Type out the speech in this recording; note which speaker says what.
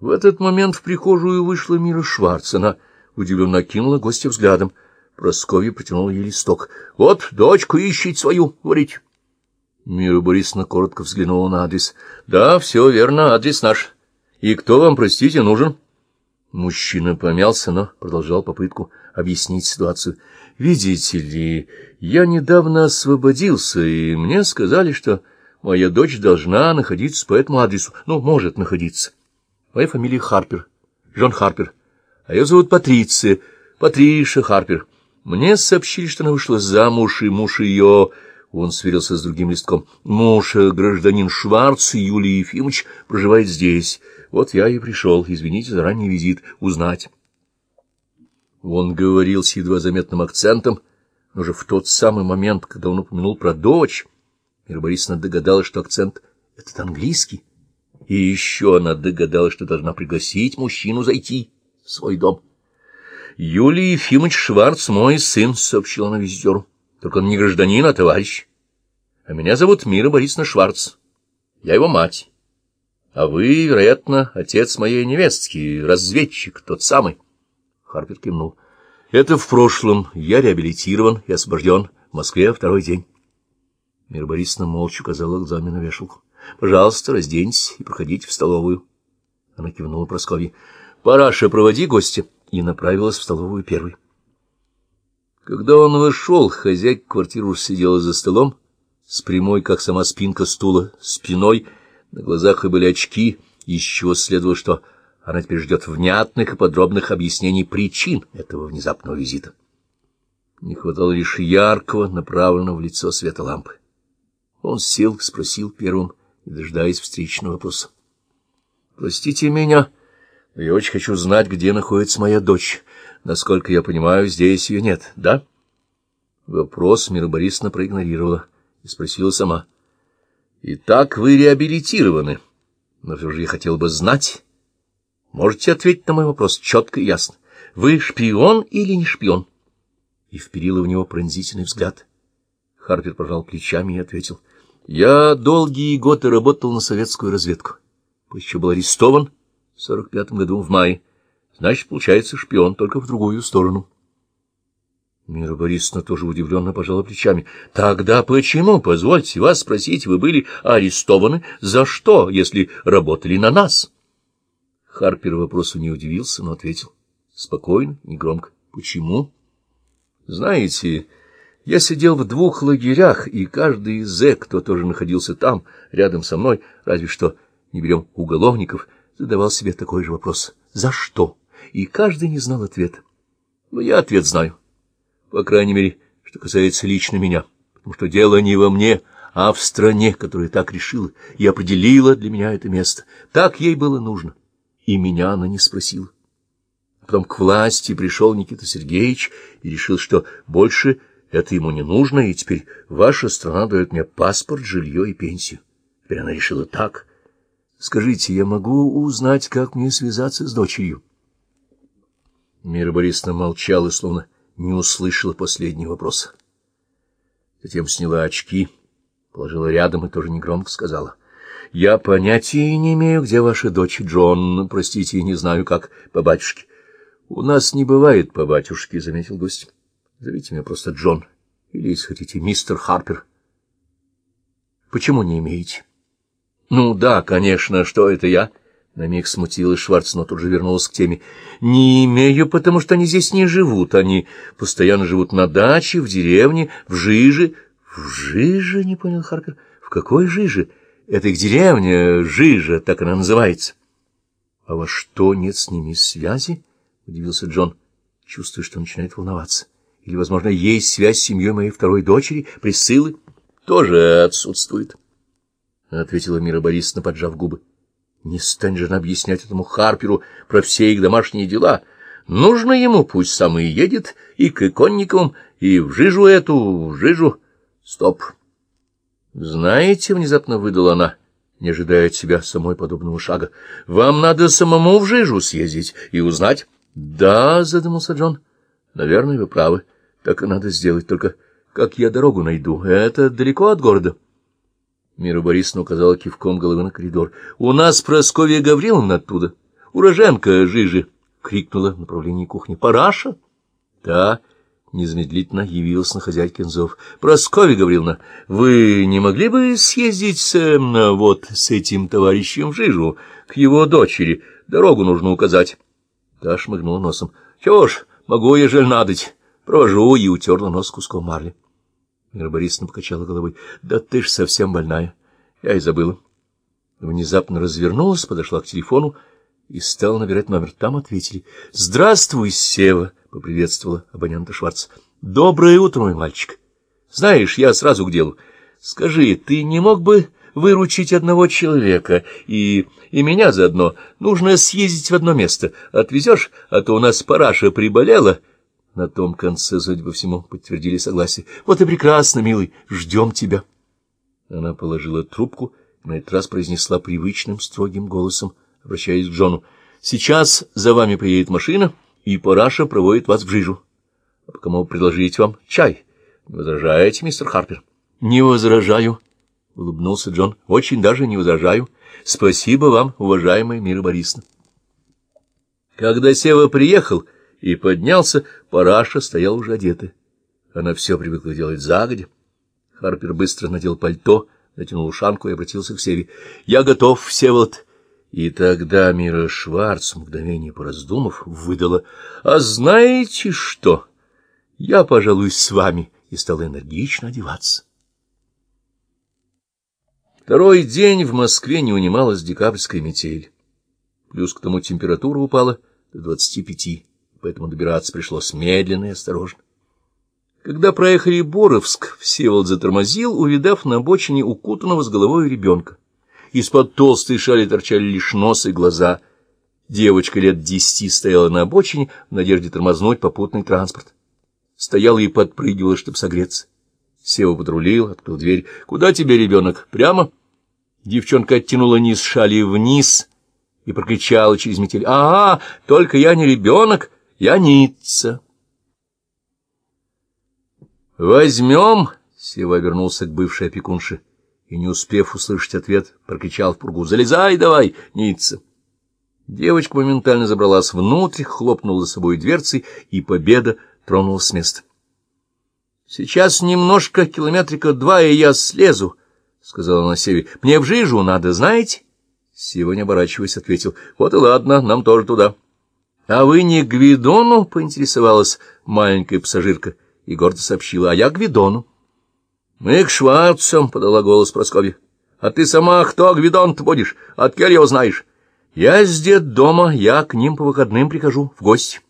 Speaker 1: В этот момент в прихожую вышла Мира Шварц. Она удивленно кинула гостя взглядом. Прасковья протянула ей листок. — Вот, дочку ищите свою, говорите. Мира Борисовна коротко взглянула на адрес. — Да, все верно, адрес наш. И кто вам, простите, нужен? Мужчина помялся, но продолжал попытку объяснить ситуацию. — Видите ли, я недавно освободился, и мне сказали, что моя дочь должна находиться по этому адресу. Ну, может находиться. Моя фамилия Харпер, Джон Харпер, а ее зовут Патриция, Патриша Харпер. Мне сообщили, что она вышла замуж, и муж ее... Он сверился с другим листком. Муж, э, гражданин Шварц, Юлий Ефимович, проживает здесь. Вот я и пришел, извините за ранний визит, узнать. Он говорил с едва заметным акцентом, но же в тот самый момент, когда он упомянул про дочь, Мира Борисовна догадалась, что акцент этот английский. И еще она догадалась, что должна пригласить мужчину зайти в свой дом. «Юлий Ефимович Шварц, мой сын», — сообщила она визитеру. «Только он не гражданин, а товарищ. А меня зовут Мира Борисовна Шварц. Я его мать. А вы, вероятно, отец моей невестки, разведчик, тот самый». Харпер кивнул. «Это в прошлом. Я реабилитирован и освобожден в Москве второй день». Мира Борисовна молча указала глазами на вешалку. — Пожалуйста, разденьтесь и проходите в столовую. Она кивнула Прасковье. — Параша, проводи гостя. И направилась в столовую первой. Когда он вошел, хозяйка квартиры сидела за столом, с прямой, как сама спинка стула, спиной, на глазах и были очки, из чего следовало, что она теперь ждет внятных и подробных объяснений причин этого внезапного визита. Не хватало лишь яркого, направленного в лицо света лампы. Он сел, спросил первым, не дожидаясь встречного вопроса. — Простите меня, но я очень хочу знать, где находится моя дочь. Насколько я понимаю, здесь ее нет, да? Вопрос Мира Борисовна проигнорировала и спросила сама. — Итак, вы реабилитированы. Но все же я хотел бы знать. Можете ответить на мой вопрос четко и ясно. Вы шпион или не шпион? И вперила в него пронзительный взгляд. Харпер пожал плечами и ответил. Я долгие годы работал на советскую разведку. Еще был арестован в сорок пятом году в мае. Значит, получается, шпион, только в другую сторону. Мира Борисовна тоже удивленно пожала плечами. — Тогда почему, позвольте вас спросить, вы были арестованы? За что, если работали на нас? Харпер вопросу не удивился, но ответил. Спокойно, негромко. — Почему? — Знаете... Я сидел в двух лагерях, и каждый из зэк, кто тоже находился там, рядом со мной, разве что не берем уголовников, задавал себе такой же вопрос. За что? И каждый не знал ответа. Но я ответ знаю. По крайней мере, что касается лично меня. Потому что дело не во мне, а в стране, которая так решила и определила для меня это место. Так ей было нужно. И меня она не спросила. Потом к власти пришел Никита Сергеевич и решил, что больше это ему не нужно, и теперь ваша страна дает мне паспорт, жилье и пенсию. Теперь она решила так. Скажите, я могу узнать, как мне связаться с дочерью? Мира Борисовна молчала, словно не услышала последнего вопроса. Затем сняла очки, положила рядом и тоже негромко сказала. — Я понятия не имею, где ваша дочь Джон. Простите, не знаю, как по батюшке. — У нас не бывает по батюшке, — заметил гость. Зовите меня просто Джон, или, если хотите, мистер Харпер. Почему не имеете? Ну да, конечно, что это я? На миг смутилась Шварц, но тут же вернулась к теме. Не имею, потому что они здесь не живут. Они постоянно живут на даче, в деревне, в Жиже. В Жиже, не понял Харпер. В какой Жиже? Это их деревня, Жижа, так она называется. А во что, нет с ними связи? Удивился Джон, чувствуя, что начинает волноваться. Или, возможно, есть связь с семьей моей второй дочери, Присылы? Тоже отсутствует, — ответила Мира Борисовна, поджав губы. Не станет же она объяснять этому Харперу про все их домашние дела. Нужно ему, пусть сам и едет, и к иконниковым, и в жижу эту, в жижу. Стоп. Знаете, внезапно выдала она, не ожидая от себя самой подобного шага. Вам надо самому в жижу съездить и узнать. Да, задумался Джон. Наверное, вы правы. Так и надо сделать, только как я дорогу найду? Это далеко от города. Мира Борисовна указала кивком головы на коридор. — У нас Прасковья Гавриловна оттуда. уроженка Жижи, — крикнула в направлении кухни. — Параша? — Да, незамедлительно явилась на хозяйкин зов. — Прасковья Гавриловна, вы не могли бы съездить с, э, вот с этим товарищем в Жижу, к его дочери? Дорогу нужно указать. Та шмыгнула носом. — Чего ж, могу, ежели надоть. Провожу и утерла нос куском марли. Мира Борисовна покачала головой. — Да ты ж совсем больная. Я и забыла. Внезапно развернулась, подошла к телефону и стала набирать номер. Там ответили. — Здравствуй, Сева! — поприветствовала абонента Шварц. — Доброе утро, мой мальчик. Знаешь, я сразу к делу. Скажи, ты не мог бы выручить одного человека и, и меня заодно? Нужно съездить в одно место. Отвезешь, а то у нас параша приболела. На том конце, судя по всему, подтвердили согласие. Вот и прекрасно, милый, ждем тебя. Она положила трубку и на этот раз произнесла привычным строгим голосом, обращаясь к Джону. — Сейчас за вами приедет машина, и Параша проводит вас в жижу. А пока могу предложить вам чай. Не возражаете, мистер Харпер? — Не возражаю, — улыбнулся Джон. — Очень даже не возражаю. Спасибо вам, уважаемая Мира Борисовна. Когда Сева приехал и поднялся, Параша стоял уже одетый. Она все привыкла делать загодя. Харпер быстро надел пальто, натянул ушанку и обратился к Севе. — Я готов, Всеволод. И тогда Мира Шварц, мгновение пораздумав, выдала. — А знаете что? Я, пожалуй, с вами, и стала энергично одеваться. Второй день в Москве не унималась декабрьская метель. Плюс к тому температура упала до двадцати пяти, поэтому добираться пришлось медленно и осторожно. Когда проехали Боровск, Всеволод затормозил, увидав на обочине укутанного с головой ребенка. Из-под толстой шали торчали лишь нос и глаза. Девочка лет десяти стояла на обочине в надежде тормознуть попутный транспорт. Стояла и подпрыгивала, чтобы согреться. Сева подрулил, открыл дверь. — Куда тебе, ребенок? Прямо? Девчонка оттянула низ шали вниз и прокричала через метель. — Ага, только я не ребенок, я Ницца. «Возьмем!» — Сева вернулся к бывшей опекунше и, не успев услышать ответ, прокричал в пургу. «Залезай давай, Ницца!» Девочка моментально забралась внутрь, хлопнула за собой дверцей, и победа тронулась с места. «Сейчас немножко, километрика два, и я слезу», — сказала она Севе. «Мне в жижу надо, знаете?» Сева, не оборачиваясь, ответил. «Вот и ладно, нам тоже туда». «А вы не Гвидону?» — поинтересовалась маленькая пассажирка и гордо сообщила, а я Гвидону. — Мы к Шварцам, — подала голос Прасковья. — А ты сама кто Гвидон-то будешь? От его знаешь? — Я с дома, я к ним по выходным прихожу, в гости.